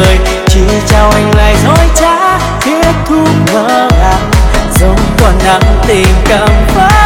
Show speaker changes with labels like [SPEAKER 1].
[SPEAKER 1] người, chỉ chào anh lại dối trá thiết thu ngỡ ngàng dẫu còn nắng tình cảm phai